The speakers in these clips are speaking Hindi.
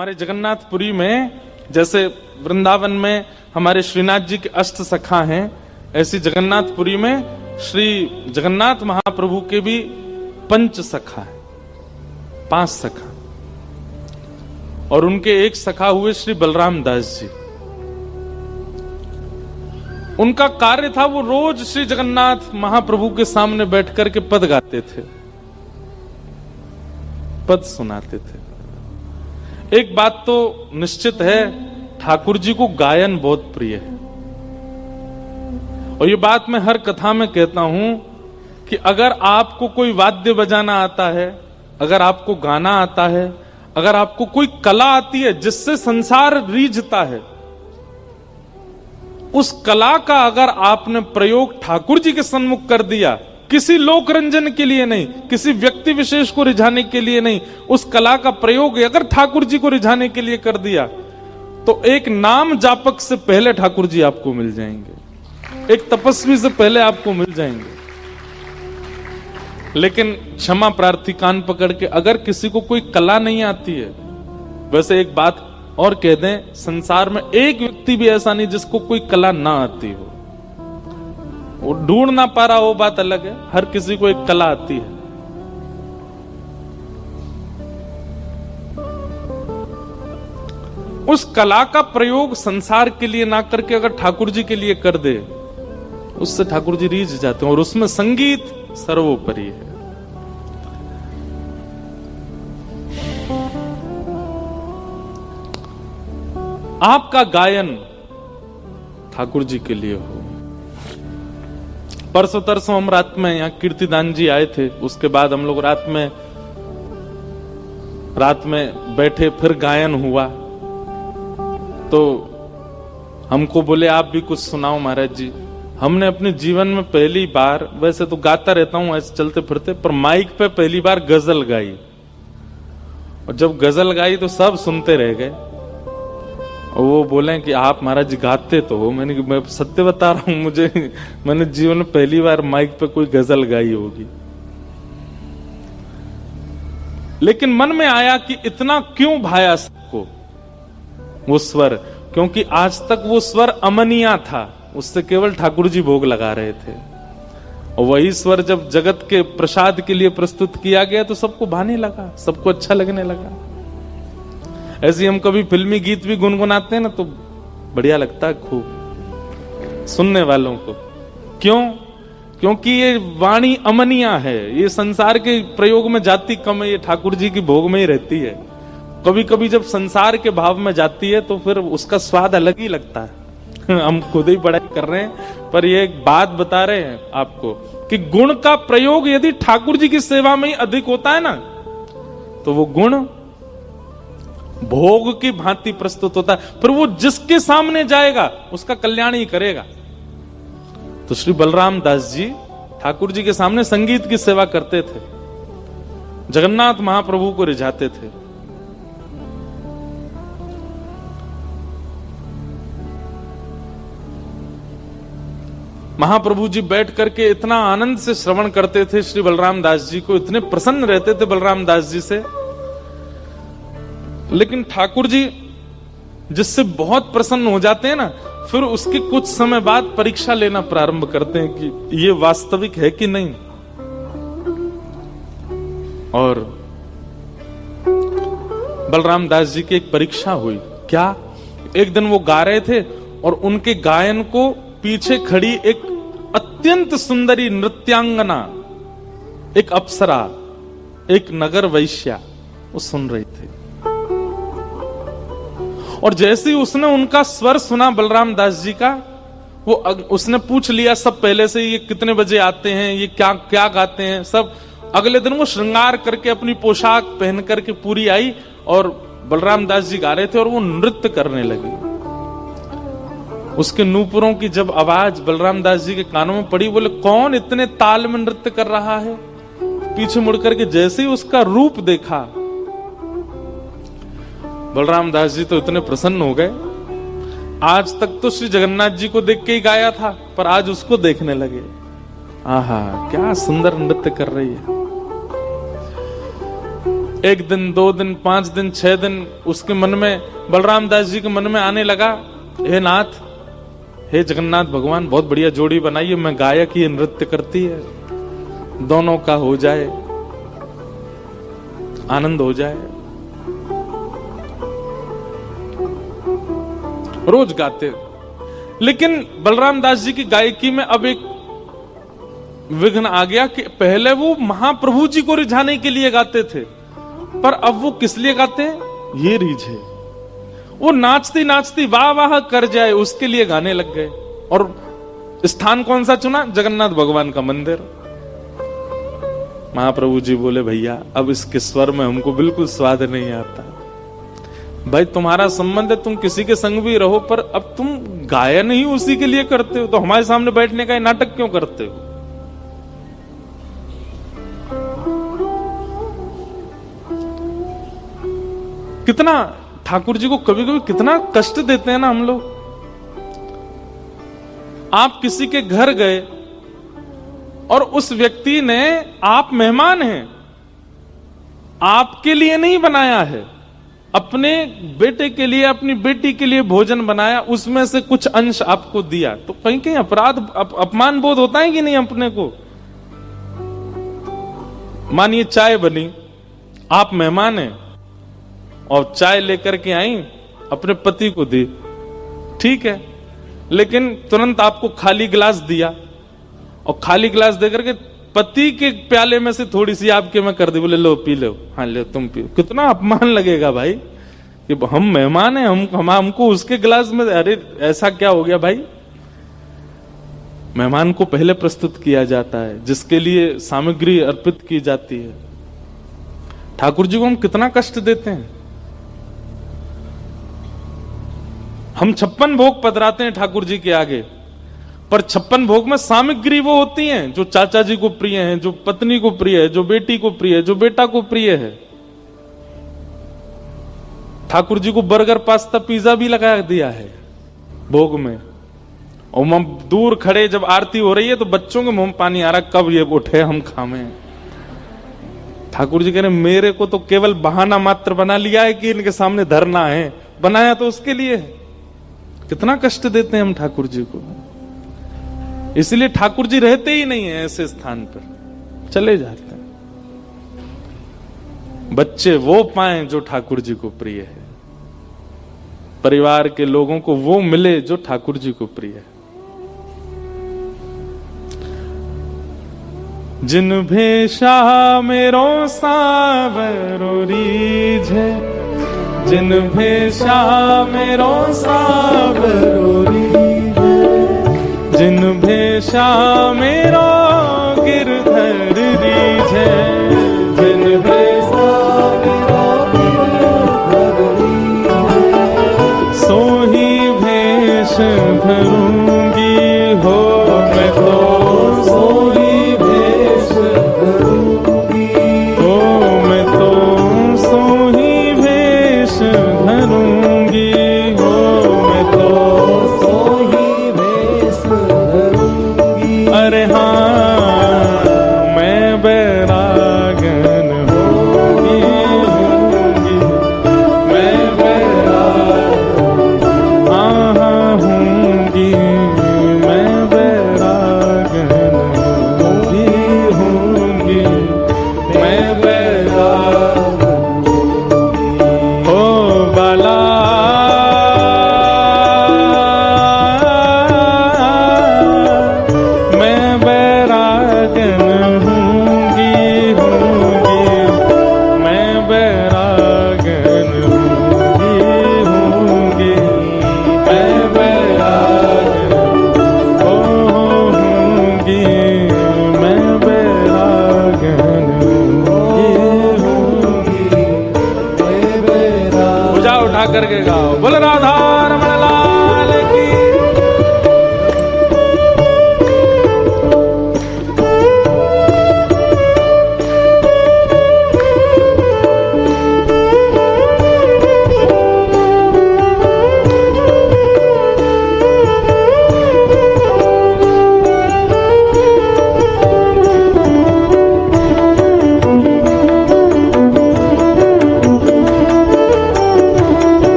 हमारे जगन्नाथपुरी में, जैसे वृंदावन में हमारे श्रीनाथ जी के अष्ट सखा हैं, ऐसी जगन्नाथपुरी में श्री जगन्नाथ महाप्रभु के भी पंच सखा है, पाँच सखा। और उनके एक सखा हुए श्री बलराम दास जी। उनका कार्य था वो रोज श्री जगन्नाथ महाप्रभु के सामने बैठ करके पद गाते थे, पद सुनाते थे। एक बात तो निश्चित है, ठाकुर जी को गायन बहुत प्रिय है। और ये बात मैं हर कथा में कहता हूँ कि अगर आपको कोई वाद्य बजाना आता है, अगर आपको गाना आता है, अगर आपको कोई कला आती है जिससे संसार रीझता है, उस कला का अगर आपने प्रयोग ठाकुर जी के सन्मुख कर दिया किसी लोक रंजन के लिए नहीं, किसी व्यक्ति विशेष को रिझाने के लिए नहीं, उस कला का प्रयोग अगर ठाकुर जी को रिझाने के लिए कर दिया तो एक नाम जापक से पहले ठाकुर जी आपको मिल जाएँगे। एक तपस्वी से पहले आपको मिल जाएँगे। लेकिन क्षमा प्रार्थी कान पकड़ के, अगर किसी को कोई कला नहीं आती है, वैसे एक बात और कह दें, संसार में एक व्यक्ति भी ऐसा नहीं जिसको कोई कला ना आती हो। वो ढूंढ ना पा रहा वो बात अलग है। हर किसी को एक कला आती है। उस कला का प्रयोग संसार के लिए ना करके अगर ठाकुर जी के लिए कर दे, उससे ठाकुर जी रीझ जाते हैं और उसमें संगीत सर्वोपरि है। आपका गायन ठाकुर जी के लिए हो। परसों तरसों हम रात में यहाँ कीर्तिदान जी आए थे, उसके बाद हम लोग रात में रात में बैठे फिर गायन हुआ। तो हमको बोले, आप भी कुछ सुनाओ महाराज जी। हमने अपने जीवन में पहली बार, वैसे तो गाता रहता हूँ, ऐसे चलते फिरते, पर माइक पे पहली बार गज़ल गाई। और जब गज़ल गाई तो सब सुनते रह गए। वो बोले कि आप महाराज गाते तो हो। मैंने मैं सत्य बता रहा हूँ, मुझे मैंने जीवन में पहली बार माइक पे कोई गज़ल गाई होगी। लेकिन मन में आया कि इतना क्यों भाया सबको? वो स्वर, क्योंकि आज तक वो स्वर अमनिया था। उससे केवल ठाकुर जी भोग लगा रहे थे। और वही स्वर जब जगत के प्रसाद के लिए प्रस्तुत किया गया तो सबको भाने लगा, सबको अच्छा लगने लगा। ऐसे हम कभी फिल्मी गीत भी गुनगुनाते हैं ना तो बढ़िया लगता है खूब। सुनने वालों को। क्यों? क्योंकि ये वाणी अमनिया है। ये संसार के प्रयोग में जाती कम है, ये ठाकुर जी की भोग में ही रहती है। कभी कभी जब संसार के भाव में जाती है तो फिर उसका स्वाद अलग ही लगता है। हम खुद ही पढ़ाई कर रहे हैं, पर ये एक बात बता रहे हैं आपको कि गुण का प्रयोग यदि ठाकुर जी की सेवा में ही अधिक होता है ना तो वो गुण भोग की भांति प्रस्तुत होता है। पर वो जिसके सामने जाएगा, उसका कल्याण ही करेगा। तो श्री बलराम दास जी ठाकुर जी के सामने संगीत की सेवा करते थे। जगन्नाथ महाप्रभु को रिझाते थे। महाप्रभु जी बैठ करके इतना आनंद से श्रवण करते थे, श्री बलराम दास जी को। इतने प्रसन्न रहते थे बलराम दास जी से। लेकिन ठाकुर जी, जिससे बहुत प्रसन्न हो जाते हैं ना, फिर उसके कुछ समय बाद परीक्षा लेना प्रारंभ करते हैं कि ये वास्तविक है कि नहीं। और बलराम दास जी की एक परीक्षा हुई। क्या? एक दिन वो गा रहे थे और उनके गायन को पीछे खड़ी एक अत्यंत सुंदरी नृत्यांगना, एक अप्सरा, एक नगर वैश्या, वो सुन रही थी। और जैसे ही उसने उनका स्वर सुना बलराम दास जी का, वो उसने पूछ लिया, सब पहले से ये कितने बजे आते हैं? ये क्या क्या गाते हैं? सब अगले दिन वो श्रृंगार करके अपनी पोशाक पहन करके पूरी आई और बलराम दास जी गा रहे थे और वो नृत्य करने लगी। उसके नूपुरों की जब आवाज़ बलराम दास जी के कानों में पड़ी, बोले, कौन इतने ताल में नृत्य कर रहा है? पीछे मुड़ करके जैसे ही उसका रूप देखा बलराम दास जी तो इतने प्रसन्न हो गए। आज तक तो श्री जगन्नाथ जी को देख के ही गाया था, पर आज उसको देखने लगे। आहा, क्या सुंदर नृत्य कर रही है। एक दिन, दो दिन, पाँच दिन, छह दिन उसके मन में, बलराम दास जी के मन में आने लगा, हे नाथ, हे जगन्नाथ भगवान, बहुत बढ़िया जोड़ी बनाई है मैं गायक ही नृत्य करती है। दोनों का हो जाए, आनंद हो जाए। रोज गाते। लेकिन बलराम दास जी की गायकी में अब एक विघ्न आ गया कि पहले वो महाप्रभु जी को रिझाने के लिए गाते थे, पर अब वो किस लिए गाते हैं? ये रीझे। वो नाचती नाचती वाह वाह कर जाए, उसके लिए गाने लग गए। और स्थान कौन सा चुना? जगन्नाथ भगवान का मंदिर। महाप्रभु जी बोले, भैया, अब इसके स्वर में हमको बिल्कुल स्वाद नहीं आता। भाई, तुम्हारा संबंध है, तुम किसी के संग भी रहो, पर अब तुम गायन ही उसी के लिए करते हो तो हमारे सामने बैठने का नाटक क्यों करते हो? कितना, ठाकुर जी को कभी कभी कितना कष्ट देते हैं ना हम लोग। आप किसी के घर गए, और उस व्यक्ति ने, आप मेहमान हैं, आपके लिए नहीं बनाया है। अपने बेटे के लिए अपनी बेटी के लिए भोजन बनाया उसमें से कुछ अंश आपको दिया। तो कहीं कहीं अपराध अप, अपमान बोध होता है कि नहीं अपने को? मानिए चाय बनी आप मेहमान हैं और चाय लेकर के आई अपने पति को दी। ठीक है लेकिन तुरंत आपको खाली गिलास दिया और खाली गिलास देकर के पति के प्याले में से थोड़ी सी आपके में कर दी बोले लो पी लो। हाँ ले तुम पी कितना अपमान लगेगा भाई। कि हम मेहमान हैं हम, हम हमको उसके गिलास में अरे ऐसा क्या हो गया भाई? मेहमान को पहले प्रस्तुत किया जाता है जिसके लिए सामग्री अर्पित की जाती है। ठाकुर जी को हम कितना कष्ट देते हैं। हम छप्पन भोग पधराते हैं ठाकुर जी के आगे। पर छप्पन भोग में सामग्री वो होती हैं, जो चाचा जी को प्रिय है, जो पत्नी को प्रिय है, जो बेटी को प्रिय है, जो बेटा को प्रिय है। ठाकुर जी को बर्गर, पास्ता, पिज्जा भी लगा दिया है भोग में। और हम दूर खड़े, जब आरती हो रही है तो बच्चों के मुँह पानी आ रहा, कब ये उठे हम खामे ठाकुर जी कह रहे, मेरे को तो केवल बहाना मात्र बना लिया है कि इनके सामने धरना है। बनाया तो उसके लिए कितना कष्ट देते हैं हम ठाकुर जी को। इसलिए ठाकुर जी रहते ही नहीं है ऐसे स्थान पर। चले जाते हैं। बच्चे वो पाए जो ठाकुर जी को प्रिय है। परिवार के लोगों को वो मिले जो ठाकुर जी को प्रिय है। जिन भेषा मेरो सावरो रीझे जिन भेषा मेरो सावरो भेषा मेरो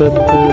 वहाँ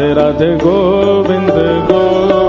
राधे राधे गोविंद गोविंद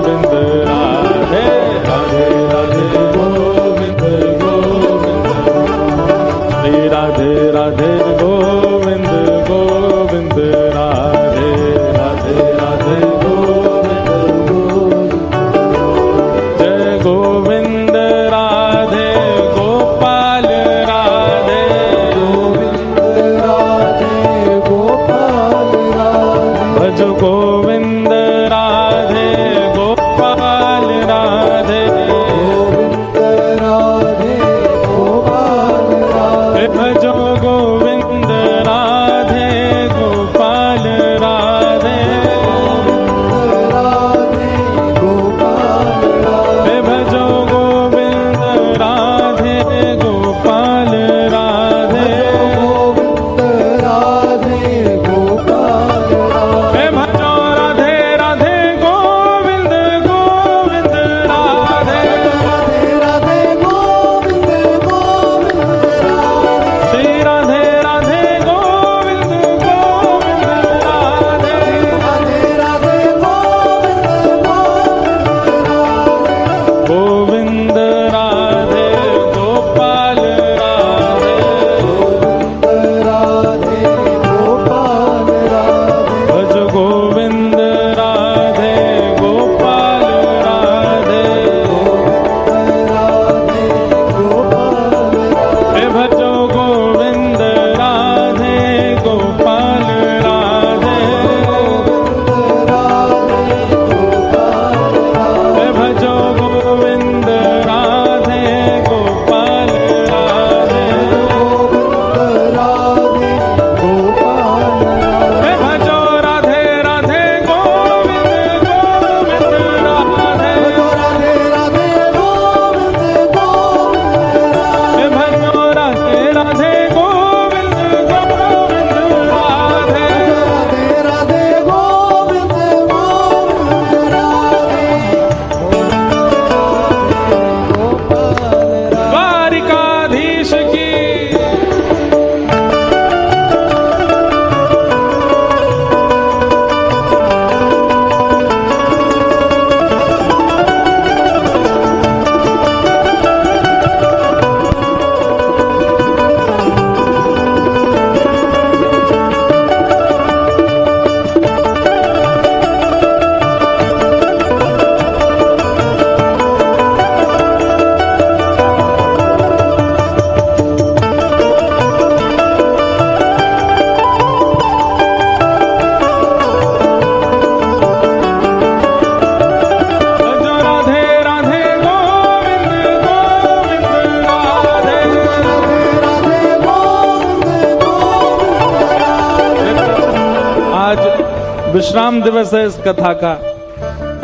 विश्राम दिवस है इस कथा का।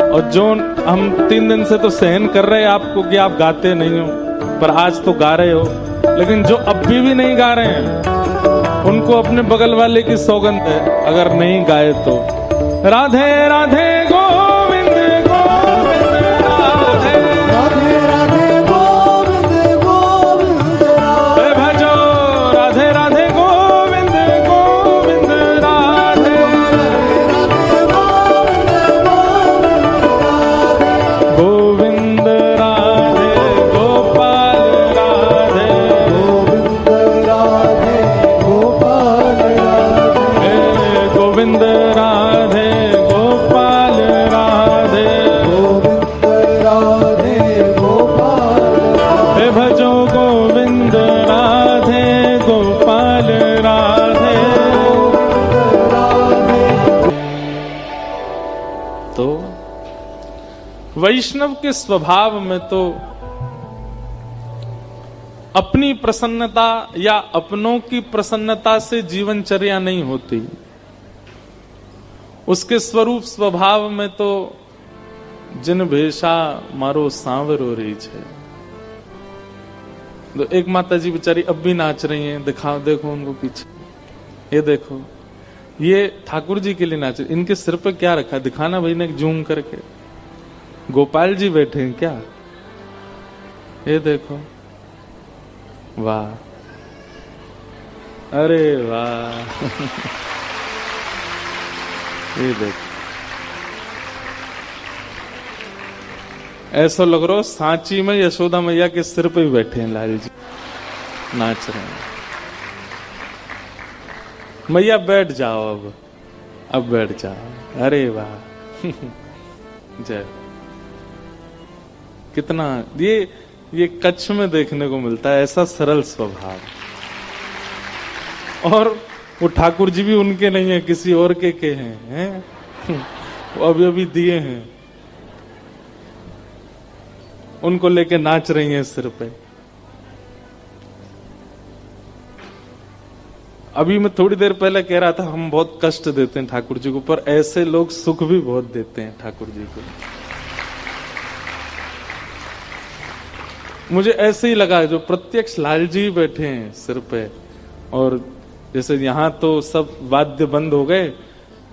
और जो हम तीन दिन से तो सहन कर रहे हैं आपको कि आप गाते नहीं हो, पर आज तो गा रहे हो। लेकिन जो अभी भी नहीं गा रहे हैं, उनको अपने बगल वाले की सौगंध है, अगर नहीं गाए तो। राधे राधे वैष्णव के स्वभाव में तो अपनी प्रसन्नता या अपनों की प्रसन्नता से जीवनचर्या नहीं होती। उसके स्वरूप स्वभाव में तो जिन भेषा मारो सांवरो रही है तो एक माता जी बेचारी अब भी नाच रही हैं, दिखाओ, देखो उनको पीछे। ये देखो, ये ठाकुर जी के लिए नाच रही इनके सिर पे क्या रखा दिखाना भाई ने, जूम करके। गोपाल जी बैठे हैं क्या? ये देखो। वाह। अरे वाह। ये देखो। ऐसा लग रहा सांची में यशोदा मैया के सिर पे बैठे हैं लाल जी। नाच रहे हैं। मैया बैठ जाओ अब। अब बैठ जाओ। अरे वाह। जय कितना, ये ये कच्छ में देखने को मिलता है, ऐसा सरल स्वभाव। और वो ठाकुर जी भी उनके नहीं है, किसी और के के हैं हैं? वो अभी अभी दिए हैं। उनको लेके नाच रही हैं सिर पे। अभी मैं थोड़ी देर पहले कह रहा था, हम बहुत कष्ट देते हैं ठाकुर जी को, पर ऐसे लोग सुख भी बहुत देते हैं ठाकुर जी को। मुझे ऐसे ही लगा जो प्रत्यक्ष लाल जी बैठे हैं सिर पे। और जैसे यहाँ तो सब वाद्य बंद हो गए,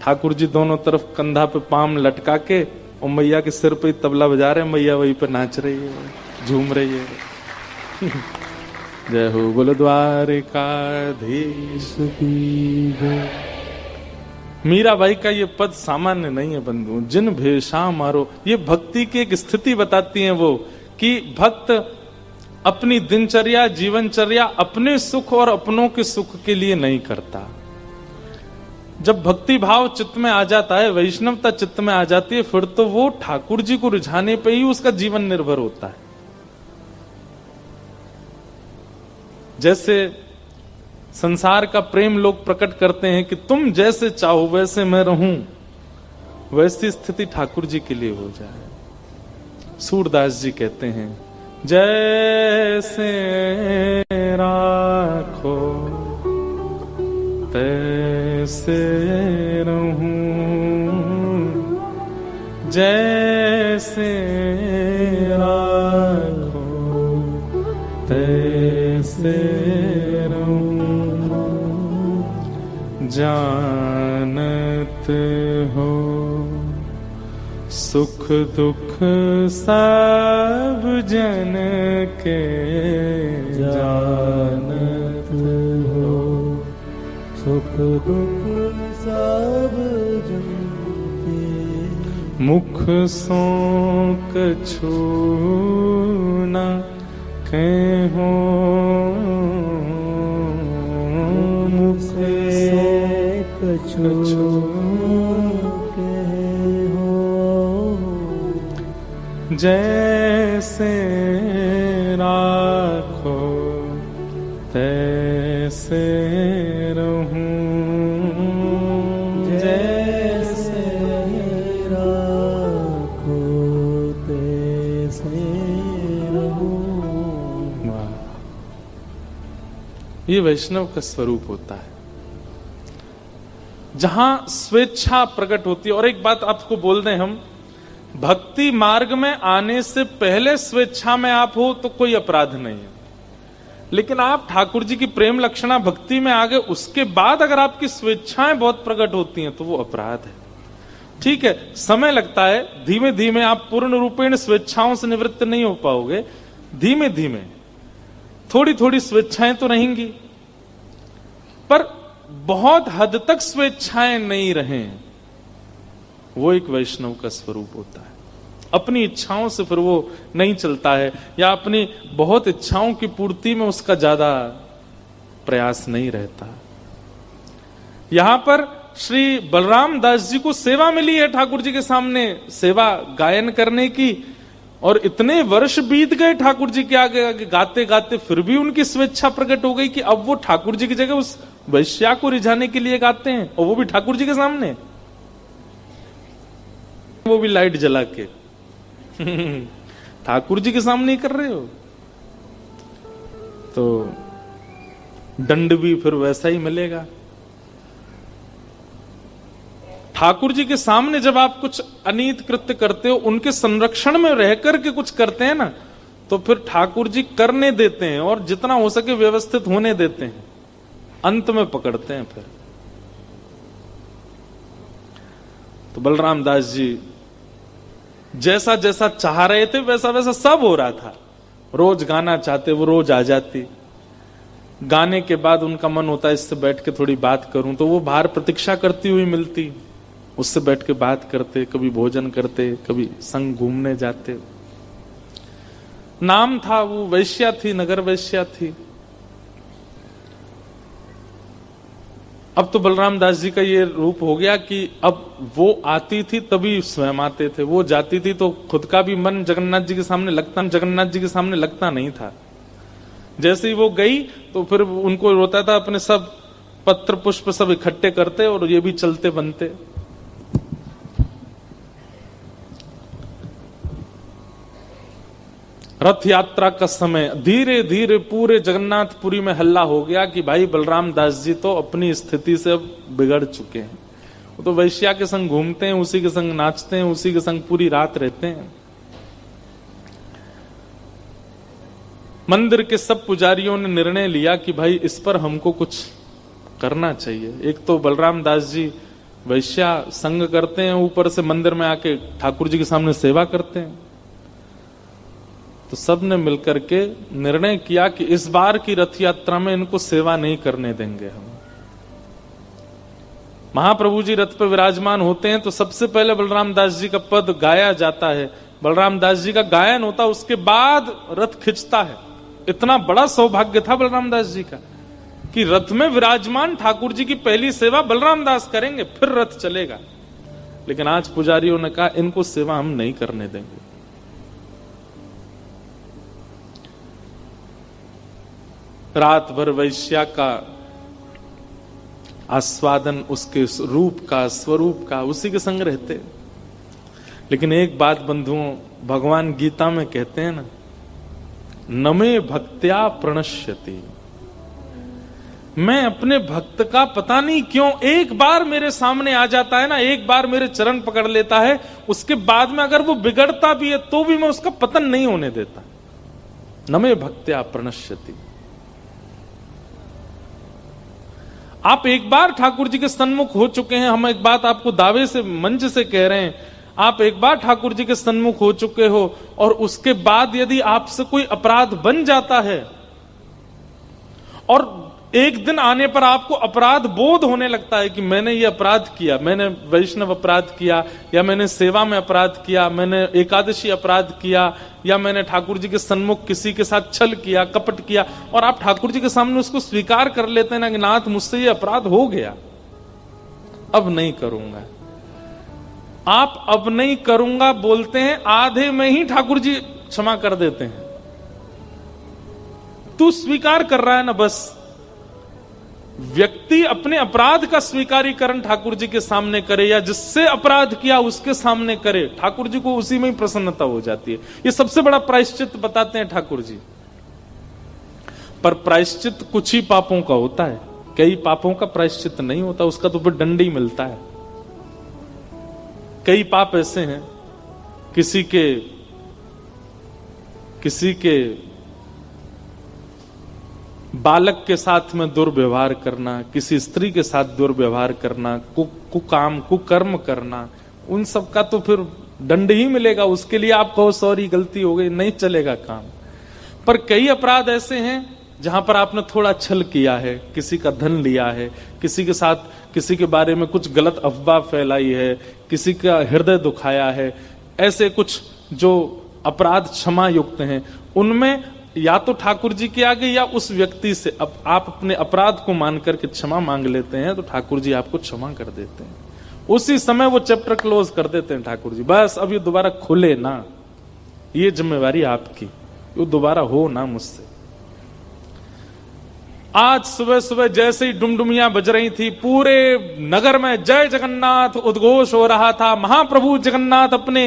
ठाकुर जी दोनों तरफ़ कंधा पे पाम लटका के और मैया के सिर पे तबला बजा रहे मैया वहीं पे नाच रही है, झूम रही है। जय हो बोल धीश की मीराबाई का ये पद सामान्य नहीं है बंधु, जिन भेषा मारो, ये भक्ति की एक स्थिति बताती है वो, कि भक्त अपनी दिनचर्या, जीवनचर्या अपने सुख और अपनों के सुख के लिए नहीं करता। जब भक्ति भाव चित्त में आ जाता है, वैष्णवता चित्त में आ जाती है, फिर तो वो ठाकुर जी को रिझाने पे ही उसका जीवन निर्भर होता है। जैसे संसार का प्रेम लोग प्रकट करते हैं कि तुम जैसे चाहो, वैसे मैं रहूँ, वैसी स्थिति ठाकुर जी के लिए हो जाए। सूरदास जी कहते हैं जैसे राखो तैसे रहूँ। जैसे राखो तैसे रहूँ। जानत सुख दुख सब जन के जानत हो। सुख दुख सब जन के। मुख सो कछु न कहो। मुख से कछु जैसे राखो तैसे रहूँ। जैसे राखो तैसे रहूँ। ये वैष्णव का स्वरूप होता है। जहाँ स्वेच्छा प्रकट होती है और एक बात आपको बोल दें हम भक्ति मार्ग में आने से पहले स्वेच्छा में आप हो तो कोई अपराध नहीं है। लेकिन आप ठाकुर जी की प्रेम लक्षणा भक्ति में आ गए, उसके बाद अगर आपकी स्वेच्छाएँ बहुत प्रकट होती हैं तो वो अपराध है। ठीक है, समय लगता है धीमे धीमे आप पूर्ण रूपेण स्वेच्छाओं से निवृत्त नहीं हो पाओगे। धीमे धीमे थोड़ी थोड़ी स्वेच्छाएँ तो रहेंगी, पर बहुत हद तक स्वेच्छाएँ नहीं रहें। वो एक वैष्णव का स्वरूप होता है। अपनी इच्छाओं से फिर वो नहीं चलता है, या अपनी बहुत इच्छाओं की पूर्ति में उसका ज़्यादा प्रयास नहीं रहता। यहाँ पर श्री बलराम दास जी को सेवा मिली है ठाकुर जी के सामने, सेवा गायन करने की, और इतने वर्ष बीत गए ठाकुर जी के आगे आगे गाते गाते फिर भी उनकी स्वेच्छा प्रकट हो गई कि अब वो ठाकुर जी की जगह उस वैश्या को रिझाने के लिए गाते हैं, और वो भी ठाकुर जी के सामने। वो भी लाइट जला के। ठाकुर जी के सामने ही कर रहे हो? तो दंड भी फिर वैसा ही मिलेगा। ठाकुर जी के सामने जब आप कुछ अनित कृत्य करते हो, उनके संरक्षण में रह करके कुछ करते हैं ना तो फिर ठाकुर जी करने देते हैं और जितना हो सके व्यवस्थित होने देते हैं। अंत में पकड़ते हैं फिर। तो बलराम दास जी जैसा जैसा चाह रहे थे, वैसा वैसा सब हो रहा था। रोज गाना चाहते, वो रोज आ जाती। गाने के बाद उनका मन होता है इससे बैठ के थोड़ी बात करूँ तो वो बाहर प्रतीक्षा करती हुई मिलती। उससे बैठ के बात करते, कभी भोजन करते, कभी संग घूमने जाते। नाम था वो, वैश्या थी, नगर वैश्या थी। अब तो बलराम दास जी का ये रूप हो गया कि अब वो आती थी तभी स्वयं आते थे, वो जाती थी तो खुद का भी मन जगन्नाथ जी के सामने लगता, जगन्नाथ जी के सामने लगता नहीं था। जैसे ही वो गई तो फिर उनको रोता था अपने सब पत्र पुष्प सब इकट्ठे करते और ये भी चलते बनते। रथ यात्रा का समय। धीरे धीरे पूरे जगन्नाथपुरी में हल्ला हो गया कि भाई बलराम दास जी तो अपनी स्थिति से अब बिगड़ चुके हैं। वो तो वैश्या के संग घूमते हैं, उसी के संग नाचते हैं, उसी के संग पूरी रात रहते हैं। मंदिर के सब पुजारियों ने निर्णय लिया कि भाई इस पर हमको कुछ करना चाहिए। एक तो बलराम दास जी वैश्या संग करते हैं, ऊपर से मंदिर में आके ठाकुर जी के सामने सेवा करते हैं। तो सबने मिलकर के निर्णय किया कि इस बार की रथ यात्रा में इनको सेवा नहीं करने देंगे हम। महाप्रभु जी रथ पर विराजमान होते हैं तो सबसे पहले बलराम दास जी का पद गाया जाता है। बलराम दास जी का गायन होता उसके बाद रथ खिंचता है। इतना बड़ा सौभाग्य था बलराम दास जी का कि रथ में विराजमान ठाकुर जी की पहली सेवा बलराम दास करेंगे, फिर रथ चलेगा। लेकिन आज पुजारियों ने कहा, इनको सेवा हम नहीं करने देंगे। रात भर वैश्या का आस्वादन उसके रूप का, स्वरूप का, उसी के संग रहते। लेकिन एक बात बंधुओं, भगवान गीता में कहते हैं ना, नमे भक्त्या प्रणश्यति। मैं अपने भक्त का पता नहीं क्यों एक बार मेरे सामने आ जाता है ना, एक बार मेरे चरण पकड़ लेता है, उसके बाद में अगर वो बिगड़ता भी है तो भी मैं उसका पतन नहीं होने देता। नमे भक्त्या प्रणश्यति। आप एक बार ठाकुर जी के सन्मुख हो चुके हैं, हम एक बात आपको दावे से, मंच से कह रहे हैं, आप एक बार ठाकुर जी के सन्मुख हो चुके हो और उसके बाद यदि आपसे कोई अपराध बन जाता है, और एक दिन आने पर आपको अपराध बोध होने लगता है कि मैंने ये अपराध किया, मैंने वैष्णव अपराध किया, या मैंने सेवा में अपराध किया, मैंने एकादशी अपराध किया, या मैंने ठाकुर जी के सन्मुख किसी के साथ छल किया, कपट किया, और आप ठाकुर जी के सामने उसको स्वीकार कर लेते हैं ना कि नाथ, मुझसे ये अपराध हो गया। अब नहीं करूँगा। आप अब नहीं करूँगा बोलते हैं, आधे में ही ठाकुर जी क्षमा कर देते हैं। तू स्वीकार कर रहा है ना बस व्यक्ति अपने अपराध का स्वीकारीकरण ठाकुर जी के सामने करे या जिससे अपराध किया उसके सामने करे ठाकुर जी को उसी में ही प्रसन्नता हो जाती है। ये सबसे बड़ा प्रायश्चित बताते हैं ठाकुर जी पर प्रायश्चित कुछ ही पापों का होता है। कई पापों का प्रायश्चित नहीं होता, उसका तो फिर दंड ही मिलता है। कई पाप ऐसे हैं, किसी के किसी के बालक के साथ में दुर्व्यवहार करना किसी स्त्री के साथ दुर्व्यवहार करना कु, कुकाम कुकर्म करना उन सब का तो फिर दंड ही मिलेगा। उसके लिए आप कहो सॉरी गलती हो गई नहीं चलेगा काम। पर कई अपराध ऐसे हैं जहाँ पर आपने थोड़ा छल किया है किसी का धन लिया है किसी के साथ किसी के बारे में कुछ गलत अफवाह फैलाई है किसी का हृदय दुखाया है ऐसे कुछ जो अपराध क्षमा युक्त हैं उनमें या तो ठाकुर जी के आगे या उस व्यक्ति से। अब आप अपने अपराध को मान करके क्षमा मांग लेते हैं तो ठाकुर जी आपको क्षमा कर देते हैं। उसी समय वो चैप्टर क्लोज कर देते हैं ठाकुर जी। बस अब ये दोबारा खुले ना, ये जिम्मेवारी आपकी, वो दोबारा हो ना मुझसे। आज सुबह सुबह जैसे ही डुमडुमिया बज रही थी, पूरे नगर में जय जगन्नाथ उद्घोष हो रहा था, महाप्रभु जगन्नाथ अपने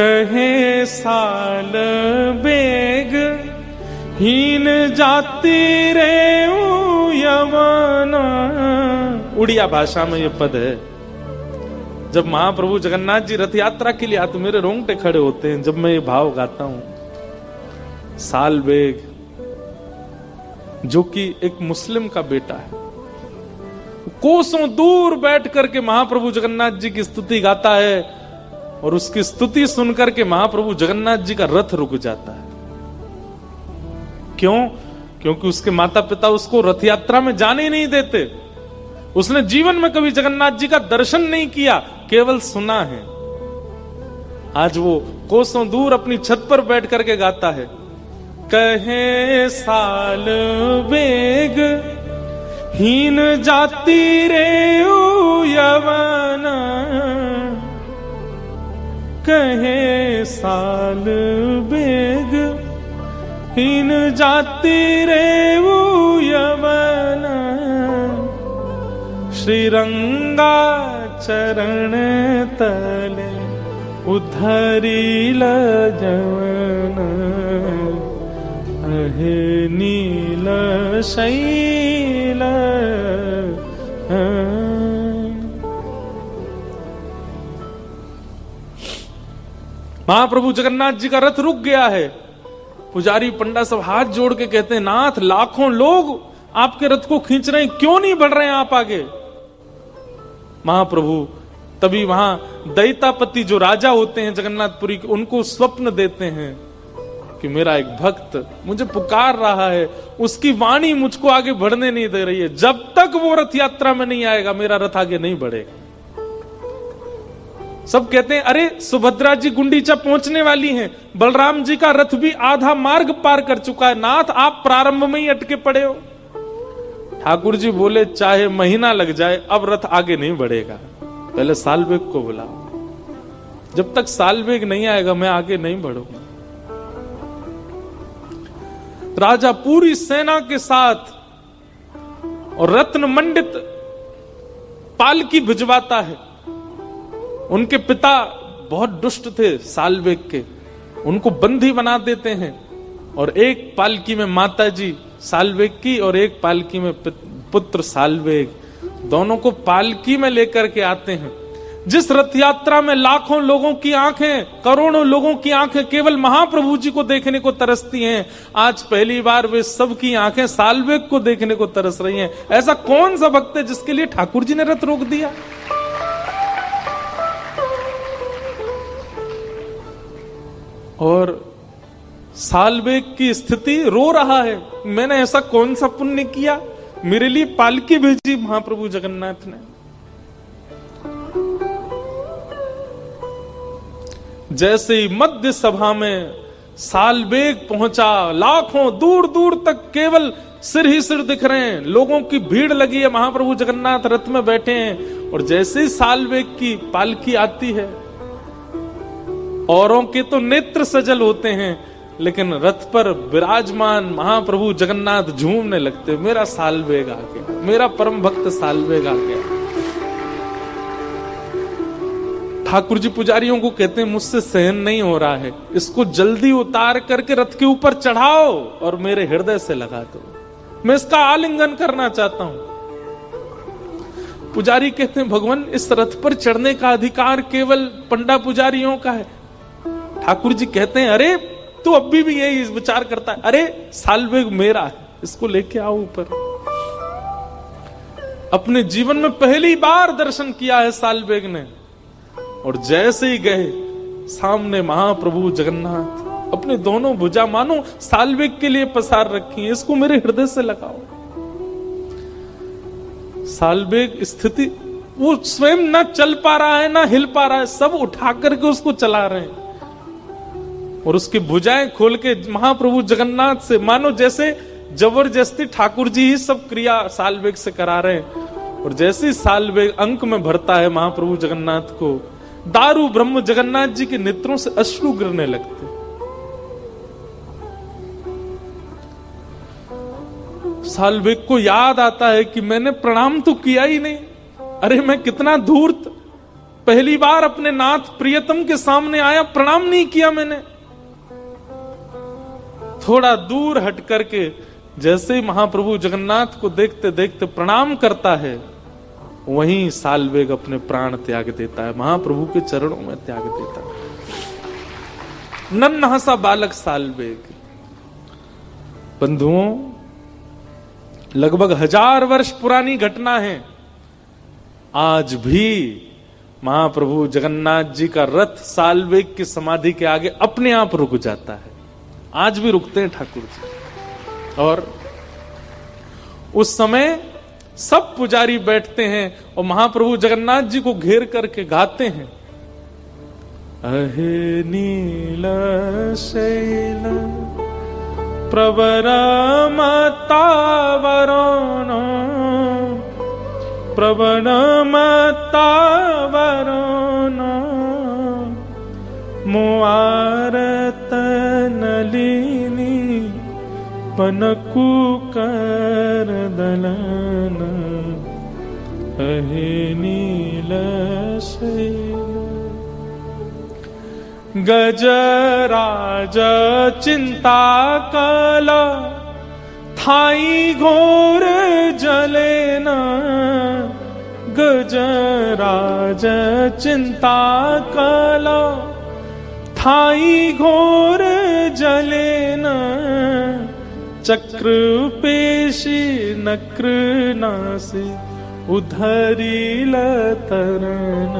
कहे साल बेग, हीन जाति रे यवन। उड़िया भाषा में ये पद है। जब महाप्रभु जगन्नाथ जी रथ यात्रा के लिए आते मेरे रोंगटे खड़े होते हैं, जब मैं ये भाव गाता हूँ। साल बेग, जो कि एक मुस्लिम का बेटा है। कोसों दूर बैठ करके महाप्रभु जगन्नाथ जी की स्तुति गाता है। और उसकी स्तुति सुनकर के महाप्रभु जगन्नाथ जी का रथ रुक जाता है। क्यों? क्योंकि उसके माता पिता उसको रथ यात्रा में जाने ही नहीं देते। उसने जीवन में कभी जगन्नाथ जी का दर्शन नहीं किया, केवल सुना है। आज वो कोसों दूर अपनी छत पर बैठ करके गाता है, कहे साल बेग, हीन जाती रे यवन कहे साल बेग। हीन जाति रे यवन। श्रीरंगा चरण तले उधरील जवन। अहे नील शैल महाप्रभु जगन्नाथ जी का रथ रुक गया है। पुजारी पंडा सब हाथ जोड़ के कहते हैं, नाथ, लाखों लोग आपके रथ को खींच रहे हैं, क्यों नहीं बढ़ रहे हैं आप आगे? महाप्रभु, तभी वहाँ दैतापति जो राजा होते हैं जगन्नाथपुरी के, उनको स्वप्न देते हैं कि मेरा एक भक्त मुझे पुकार रहा है, उसकी वाणी मुझको आगे बढ़ने नहीं दे रही है। जब तक वो रथ यात्रा में नहीं आएगा, मेरा रथ आगे नहीं बढ़ेगा। सब कहते हैं, अरे, सुभद्रा जी गुंडीचा पहुँचने वाली हैं, बलराम जी का रथ भी आधा मार्ग पार कर चुका है। नाथ, आप प्रारंभ में ही अटके पड़े हो। ठाकुर जी बोले, चाहे महीना लग जाए, अब रथ आगे नहीं बढ़ेगा। पहले सालवेग को बुलाओ। जब तक सालवेग नहीं आएगा, मैं आगे नहीं बढ़ूँगा। राजा पूरी सेना के साथ और रत्न मंडित पालकी भिजवाता है। उनके पिता बहुत दुष्ट थे सालवेग के। उनको बंदी बना देते हैं। और एक पालकी में माता जी सालवेग की और एक पालकी में पुत्र सालवेग दोनों को पालकी में लेकर के आते हैं। जिस रथ यात्रा में लाखों लोगों की आँखें, करोड़ों लोगों की आँखें केवल महाप्रभु जी को देखने को तरसती हैं, आज पहली बार वे सबकी आँखें सालवेग को देखने को तरस रही हैं। ऐसा कौन सा भक्त है जिसके लिए ठाकुर जी ने रथ रोक दिया? और सालवेग की स्थिति रो रहा है। मैंने ऐसा कौन सा पुण्य किया? मेरे लिए पालकी भेजी महाप्रभु जगन्नाथ ने। जैसे ही मध्य सभा में सालबेग पहुँचा, लाखों दूर दूर तक केवल सिर ही सिर दिख रहे हैं। लोगों की भीड़ लगी है, महाप्रभु जगन्नाथ रथ में बैठे हैं। और जैसे ही सालबेग की पालकी आती है औरों के तो नेत्र सजल होते हैं, लेकिन रथ पर विराजमान महाप्रभु जगन्नाथ झूमने लगते मेरा सालबेग आ गया, मेरा परम भक्त सालबेग आ गया। ठाकुर जी पुजारियों को कहते हैं, मुझसे सहन नहीं हो रहा है, इसको जल्दी उतार करके रथ के ऊपर चढ़ाओ और मेरे हृदय से लगा दो। मैं इसका आलिंगन करना चाहता हूँ। पुजारी कहते हैं, भगवान, इस रथ पर चढ़ने का अधिकार केवल पंडा पुजारियों का है ठाकुर जी कहते हैं, अरे, तू अभी भी यही विचार करता है। अरे सालवेग मेरा है, इसको लेके आओ ऊपर। अपने जीवन में पहली बार दर्शन किया है सालवेग ने, और जैसे ही गए, सामने महाप्रभु जगन्नाथ, अपने दोनों भुजा मानो सालवेग के लिए पसार रखी है, इसको मेरे हृदय से लगाओ। सालवेग स्थिति, वो स्वयं ना चल पा रहा है, ना हिल पा रहा है, सब उठा करके उसको चला रहे हैं। और उसकी भुजाएँ खोल के महाप्रभु जगन्नाथ से, मानो जैसे ज़बरदस्ती ठाकुर जी ही सब क्रिया सालवेग से करा रहे हैं। और जैसे ही सालवेग अंक में भरता है महाप्रभु जगन्नाथ को, दारू ब्रह्म जगन्नाथ जी के नेत्रों से अश्रु गिरने लगते सालवेग को याद आता है कि मैंने प्रणाम तो किया ही नहीं। अरे मैं कितना धूर्त, पहली बार अपने नाथ प्रियतम के सामने आया, प्रणाम नहीं किया मैंने। थोड़ा दूर हट करके जैसे ही महाप्रभु जगन्नाथ को देखते देखते प्रणाम करता है, वहीं सालवेग अपने प्राण त्याग देता है, महाप्रभु के चरणों में त्याग देता है। नन्हा सा बालक सालवेग। बंधुओं, लगभग हज़ार वर्ष पुरानी घटना है। आज भी महाप्रभु जगन्नाथ जी का रथ सालवेग की समाधि के आगे अपने आप रुक जाता है। आज भी रुकते हैं ठाकुर जी। और उस समय सब पुजारी बैठते हैं और महाप्रभु जगन्नाथ जी को घेर करके गाते हैं। अहे नील शैल प्रवर मतावरण प्रवन मतावरण मुआरतनलिनी पनकुकरदलन कुकर्दलन कहिनील गजराज चिन्ता कल घोर जले गजराज चिन्ता कला थाई घोर जले न, चक्र पेशी नक्र नासी, उधरी तरन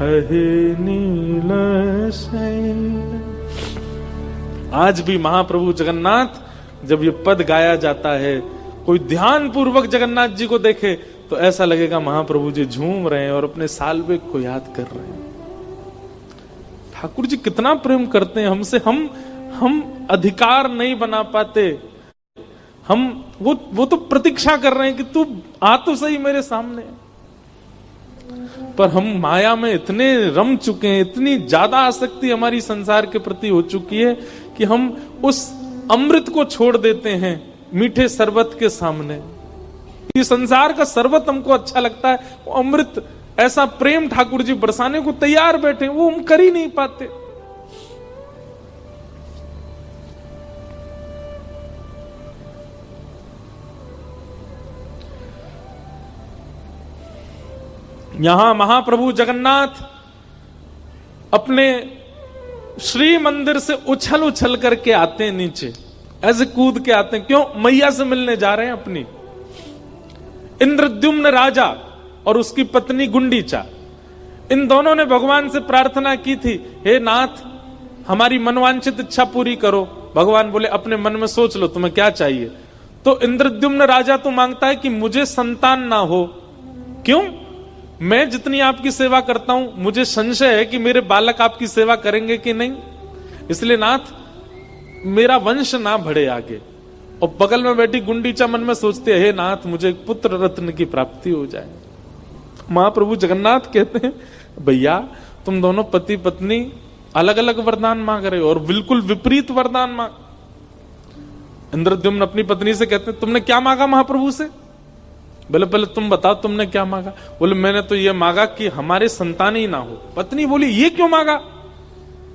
अहे नील आज भी महाप्रभु जगन्नाथ जब ये पद गाया जाता है, कोई ध्यान पूर्वक जगन्नाथ जी को देखे तो ऐसा लगेगा महाप्रभु जी झूम रहे हैं और अपने सालवे को याद कर रहे हैं। ठाकुर जी कितना प्रेम करते हैं, हमसे हम हम अधिकार नहीं बना पाते। हम, वो वो तो प्रतीक्षा कर रहे हैं कि तू आ तो सही मेरे सामने। पर हम माया में इतने रम चुके हैं, इतनी ज़्यादा आसक्ति हमारी संसार के प्रति हो चुकी है कि हम उस अमृत को छोड़ देते हैं, मीठे शरबत के सामने। ये संसार का शरबत हमको अच्छा लगता है, वो अमृत ऐसा प्रेम ठाकुर जी बरसाने को तैयार बैठे, वो हम कर ही नहीं पाते। यहाँ महाप्रभु जगन्नाथ अपने श्री मंदिर से उछल उछल करके आते हैं नीचे। ऐसे कूद के आते हैं, क्यों? मैया से मिलने जा रहे हैं अपनी। इंद्रद्युम्न राजा और उसकी पत्नी गुंडीचा। इन दोनों ने भगवान से प्रार्थना की थी, हे नाथ, हमारी मनवांचित इच्छा पूरी करो। भगवान बोले, अपने मन में सोच लो, तुम्हें क्या चाहिए? तो इंद्रद्युम्न राजा तो माँगता है कि मुझे संतान ना हो। क्यों? मैं जितनी आपकी सेवा करता हूँ, मुझे संशय है कि मेरे बालक आपकी सेवा करेंगे कि नहीं। इसलिए नाथ, मेरा वंश ना बढ़े आगे। और बगल में बैठी गुंडीचा मन में सोचते हे नाथ, मुझे पुत्र रत्न की प्राप्ति हो जाए। महाप्रभु जगन्नाथ कहते हैं, भैया, तुम दोनों पति पत्नी अलग अलग वरदान मांग रहे हो और बिल्कुल विपरीत वरदान मांग इंद्रद्युम्न अपनी पत्नी से कहते हैं, तुमने क्या मांगा महाप्रभु से? बोले, पहले तुम बताओ तुमने क्या मांगा? बोले, मैंने तो ये मांगा कि हमारे संतान ही ना हो। पत्नी बोली, ये क्यों मांगा?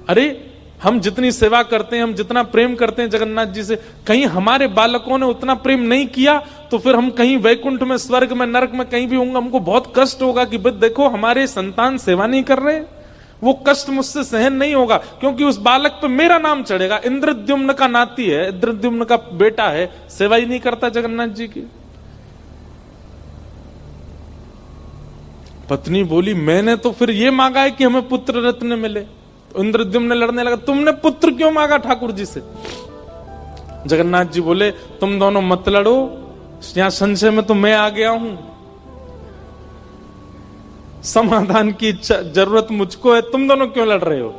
अरे हम जितनी सेवा करते हैं, हम जितना प्रेम करते हैं जगन्नाथ जी से, कहीं हमारे बालकों ने उतना प्रेम नहीं किया तो फिर हम कहीं वैकुंठ में, स्वर्ग में, नरक में कहीं भी होंगे, हमको बहुत कष्ट होगा कि देखो, हमारे संतान सेवा नहीं कर रहे वो कष्ट मुझसे सहन नहीं होगा, क्योंकि उस बालक पे मेरा नाम चढ़ेगा। इंद्रद्युम्न का नाती है, इंद्रद्युम्न का बेटा है, सेवा ही नहीं करता जगन्नाथ जी की। पत्नी बोली, मैंने तो फिर ये मांगा है कि हमें पुत्र रत्न मिले। तो इंद्रद्युम ने लड़ने लगा, तुमने पुत्र क्यों मांगा ठाकुर जी से? जगन्नाथ जी बोले, तुम दोनों मत लड़ो, यहाँ संशय में तो मैं आ गया हूँ। समाधान की ज़रूरत मुझको है, तुम दोनों क्यों लड़ रहे हो?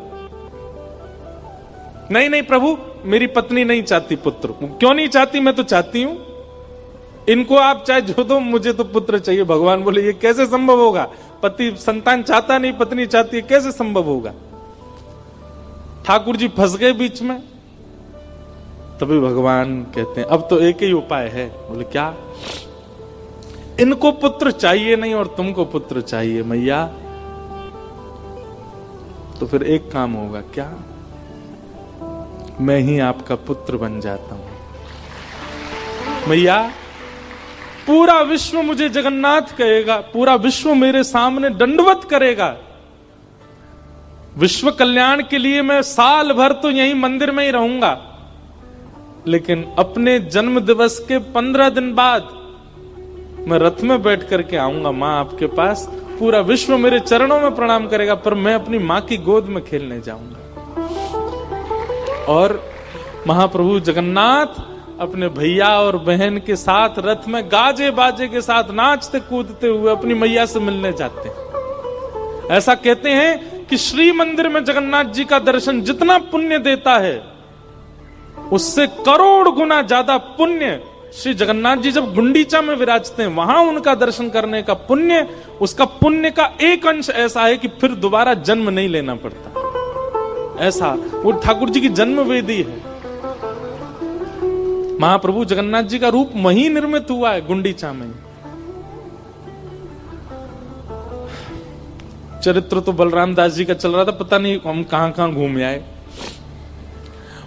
नहीं नहीं प्रभु, मेरी पत्नी नहीं चाहती पुत्र। क्यों नहीं चाहती? मैं तो चाहती हूँ। इनको आप चाहे जो दो, मुझे तो पुत्र चाहिए। भगवान बोले, ये कैसे संभव होगा? पति, संतान चाहता नहीं, पत्नी चाहती है, कैसे संभव होगा? ठाकुर जी फंस गए बीच में। तभी भगवान कहते हैं, अब तो एक ही उपाय है। बोले, क्या? इनको पुत्र चाहिए नहीं और तुमको पुत्र चाहिए मैया। तो फिर एक काम होगा, क्या? मैं ही आपका पुत्र बन जाता हूँ। मैया, पूरा विश्व मुझे जगन्नाथ कहेगा, पूरा विश्व मेरे सामने दंडवत करेगा। विश्व कल्याण के लिए मैं साल भर तो यही मंदिर में ही रहूँगा। लेकिन अपने जन्म दिवस के पंद्रह दिन बाद मैं रथ में बैठ करके आऊँगा। माँ आपके पास पूरा विश्व मेरे चरणों में प्रणाम करेगा, पर मैं अपनी माँ की गोद में खेलने जाऊँगा। और महाप्रभु जगन्नाथ अपने भैया और बहन के साथ रथ में गाजे बाजे के साथ नाचते कूदते हुए अपनी मैया से मिलने जाते हैं। ऐसा कहते हैं कि श्री मंदिर में जगन्नाथ जी का दर्शन जितना पुण्य देता है, उससे करोड़ गुना ज़्यादा पुण्य श्री जगन्नाथ जी जब गुंडीचा में विराजते हैं, वहाँ उनका दर्शन करने का पुण्य, उसका पुण्य का एक अंश ऐसा है कि फिर दोबारा जन्म नहीं लेना पड़ता। ऐसा, वो ठाकुर जी की जन्म वेदी है। महाप्रभु जगन्नाथ जी का रूप वही निर्मित हुआ है गुंडीचा में। चरित्र तो बलराम दास जी का चल रहा था, पता नहीं हम कहाँ कहाँ घूम आए।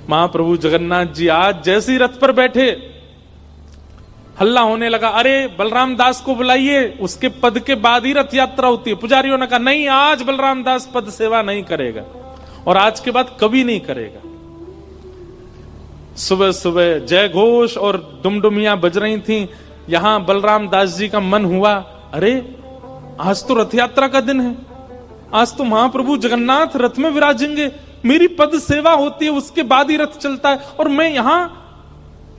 महाप्रभु जगन्नाथ जी आज जैसी रथ पर बैठे। हल्ला होने लगा, अरे बलराम दास को बुलाइए, उसके पद के बाद ही रथ यात्रा होती है। पुजारियों ने कहा, नहीं, आज बलराम दास पद सेवा नहीं करेगा और आज के बाद कभी नहीं करेगा। सुबह सुबह जय घोष और डुमडुमिया बज रही थी। यहाँ बलराम दास जी का मन हुआ, अरे, आज तो रथ यात्रा का दिन है। आज तो महाप्रभु जगन्नाथ रथ में विराजेंगे। मेरी पद सेवा होती है, उसके बाद ही रथ चलता है। और मैं यहाँ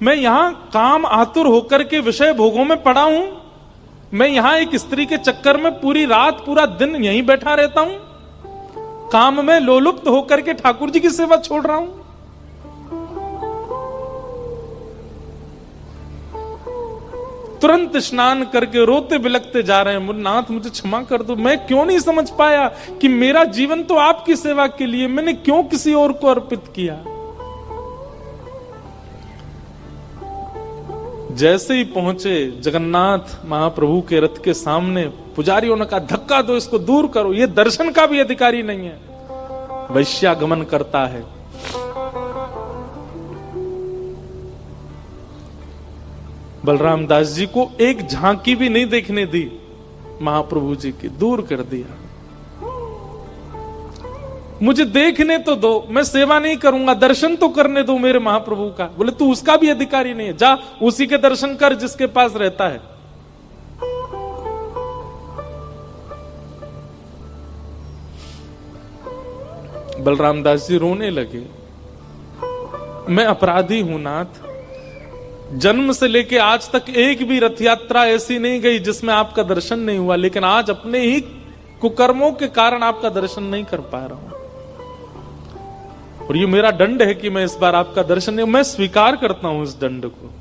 मैं यहाँ काम आतुर होकर के विषय भोगों में पड़ा हूँ। मैं यहाँ एक स्त्री के चक्कर में पूरी रात, पूरा दिन यहीं बैठा रहता हूँ। काम में लोलुप्त होकर के ठाकुर जी की सेवा छोड़ रहा हूँ। तुरंत स्नान करके रोते बिलकते जा रहे हैं। नाथ, मुझे क्षमा कर दो। मैं क्यों नहीं समझ पाया कि मेरा जीवन तो आपकी सेवा के लिए मैंने क्यों किसी और को अर्पित किया? जैसे ही पहुँचे, जगन्नाथ महाप्रभु के रथ के सामने, पुजारियों ने कहा, धक्का दो इसको, दूर करो। ये दर्शन का भी अधिकारी नहीं है। वैश्यागमन करता है। बलराम दास जी को एक झांकी भी नहीं देखने दी, महाप्रभु जी की, दूर कर दिया। मुझे देखने तो दो, मैं सेवा नहीं करूँगा, दर्शन तो करने दो मेरे महाप्रभु का। बोले, तू उसका भी अधिकारी नहीं है, जा, उसी के दर्शन कर जिसके पास रहता है। बलराम दास जी रोने लगे। मैं अपराधी हूँ, नाथ। जन्म से लेके आज तक एक भी रथ यात्रा ऐसी नहीं गई जिसमें आपका दर्शन नहीं हुआ, लेकिन आज अपने ही कुकर्मों के कारण आपका दर्शन नहीं कर पा रहा हूँ। और ये मेरा दंड है कि मैं इस बार आपका दर्शन नहीं मैं स्वीकार करता हूँ इस दंड को।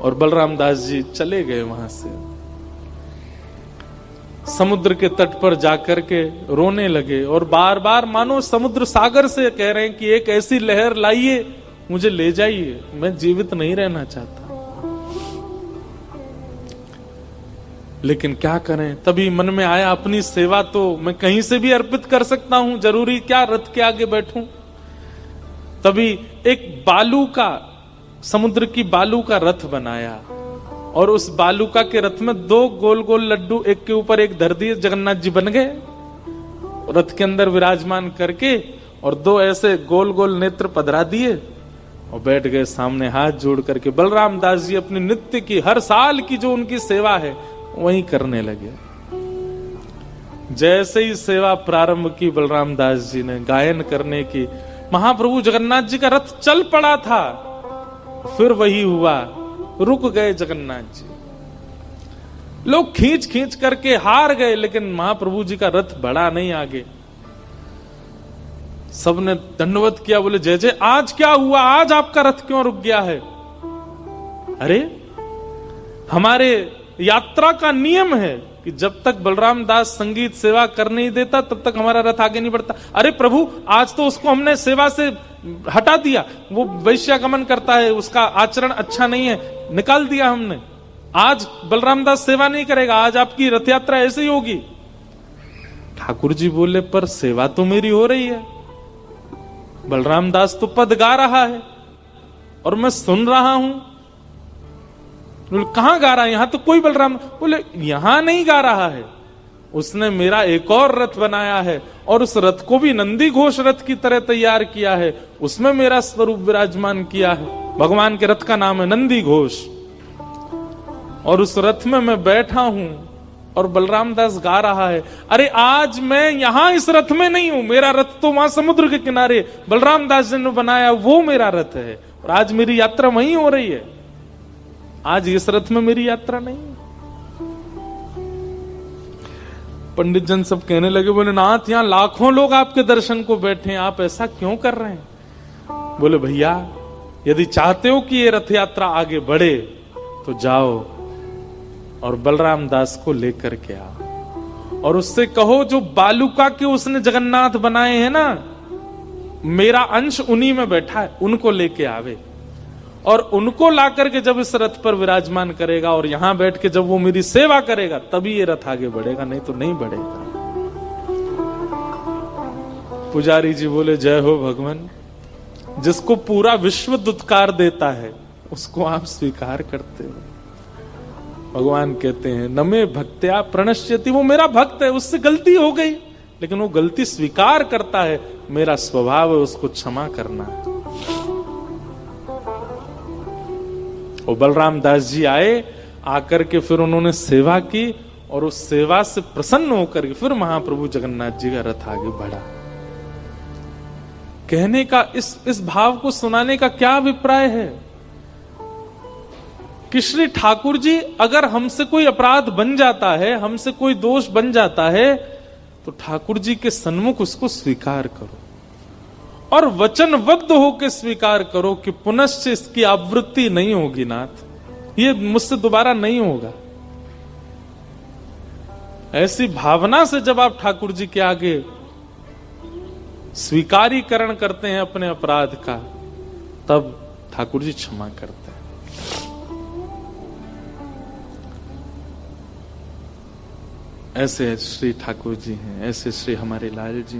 और बलराम दास जी चले गए वहाँ से। समुद्र के तट पर जाकर के रोने लगे और बार बार मानो समुद्र सागर से कह रहे हैं कि एक ऐसी लहर लाइए मुझे ले जाइए, मैं जीवित नहीं रहना चाहता। लेकिन क्या करें? तभी मन में आया अपनी सेवा तो मैं कहीं से भी अर्पित कर सकता हूँ, ज़रूरी क्या रथ के आगे बैठूं? तभी एक बालू का, समुद्र की बालू का रथ बनाया। और उस बालूका के रथ में दो गोल गोल लड्डू, एक के ऊपर एक धर दिए जगन्नाथ जी बन गए। रथ के अंदर विराजमान करके और दो ऐसे गोल गोल नेत्र पधरा दिए। और बैठ गए सामने हाथ जोड़ करके, बलराम दास जी अपनी नित्य की, हर साल की जो उनकी सेवा है, वही करने लगे। जैसे ही सेवा प्रारंभ की, बलराम दास जी ने गायन करने की, महाप्रभु जगन्नाथ जी का रथ चल पड़ा था। फिर वही हुआ, रुक गए जगन्नाथ जी। लोग खींच खींच करके हार गए, लेकिन महाप्रभु जी का रथ बढ़ा नहीं आगे। सबने दंडवत किया, बोले, जय जय, आज क्या हुआ? आज आपका रथ क्यों रुक गया है? अरे, हमारे यात्रा का नियम है कि जब तक बलराम दास संगीत सेवा कर नहीं देता, तब तक हमारा रथ आगे नहीं बढ़ता। अरे, प्रभु, आज तो उसको हमने सेवा से हटा दिया। वो वैश्यागमन करता है, उसका आचरण अच्छा नहीं है, निकाल दिया हमने। आज बलराम दास सेवा नहीं करेगा, आज आपकी रथ यात्रा ऐसे होगी। ठाकुर जी बोले, पर सेवा तो मेरी हो रही है। बलराम दास तो पद गा रहा है और मैं सुन रहा हूँ। बोले, कहाँ गा रहा है? यहाँ तो कोई बलराम बोले, यहाँ नहीं गा रहा है। उसने मेरा एक और रथ बनाया है और उस रथ को भी नंदी घोष रथ की तरह तैयार किया है। उसमें मेरा स्वरूप विराजमान किया है। भगवान के रथ का नाम है नंदी घोष। और उस रथ में मैं बैठा हूँ और बलराम दास गा रहा है, अरे आज मैं यहाँ इस रथ में नहीं हूँ, मेरा रथ तो वहाँ समुद्र के किनारे, बलराम दास जी ने बनाया वो मेरा रथ है, और आज मेरी यात्रा वहीं हो रही है। आज इस रथ में मेरी यात्रा नहीं पंडित जन सब कहने लगे बोले नाथ यहाँ लाखों लोग आपके दर्शन को बैठे हैं, आप ऐसा क्यों कर रहे हैं? बोले, भैया, यदि चाहते हो कि ये रथ यात्रा आगे बढ़े तो जाओ और बलराम दास को लेकर के आओ और उससे कहो, जो बालुका के उसने जगन्नाथ बनाए हैं ना, मेरा अंश उन्हीं में बैठा है, उनको लेके आवे। और उनको ला करके जब इस रथ पर विराजमान करेगा और यहाँ बैठ के जब वो मेरी सेवा करेगा, तभी ये रथ आगे बढ़ेगा, नहीं तो नहीं बढ़ेगा। पुजारी जी बोले, जय हो भगवान। जिसको पूरा विश्व दुत्कार देता है, उसको आप स्वीकार करते हो। भगवान कहते हैं, नमे भक्त्या प्रणश्यति, वो मेरा भक्त है, उससे गलती हो गई। लेकिन वो गलती स्वीकार करता है, मेरा स्वभाव है, उसको क्षमा करना और बलराम दास जी आए, आकर के फिर उन्होंने सेवा की और उस सेवा से प्रसन्न होकर के फिर महाप्रभु जगन्नाथ जी का रथ आगे बढ़ा। कहने का, इस इस भाव को सुनाने का क्या अभिप्राय है? कि श्री ठाकुर जी, अगर हमसे कोई अपराध बन जाता है, हमसे कोई दोष बन जाता है तो ठाकुर जी के सन्मुख उसको स्वीकार करो। और वचनबद्ध होकर स्वीकार करो कि पुनश्च इसकी आवृत्ति नहीं होगी नाथ। ये मुझसे दोबारा नहीं होगा। ऐसी भावना से जब आप ठाकुर जी के आगे स्वीकारीकरण करते हैं अपने अपराध का, तब ठाकुर जी क्षमा करते ऐसे श्री ठाकुर जी हैं ऐसे श्री हमारे लाल जी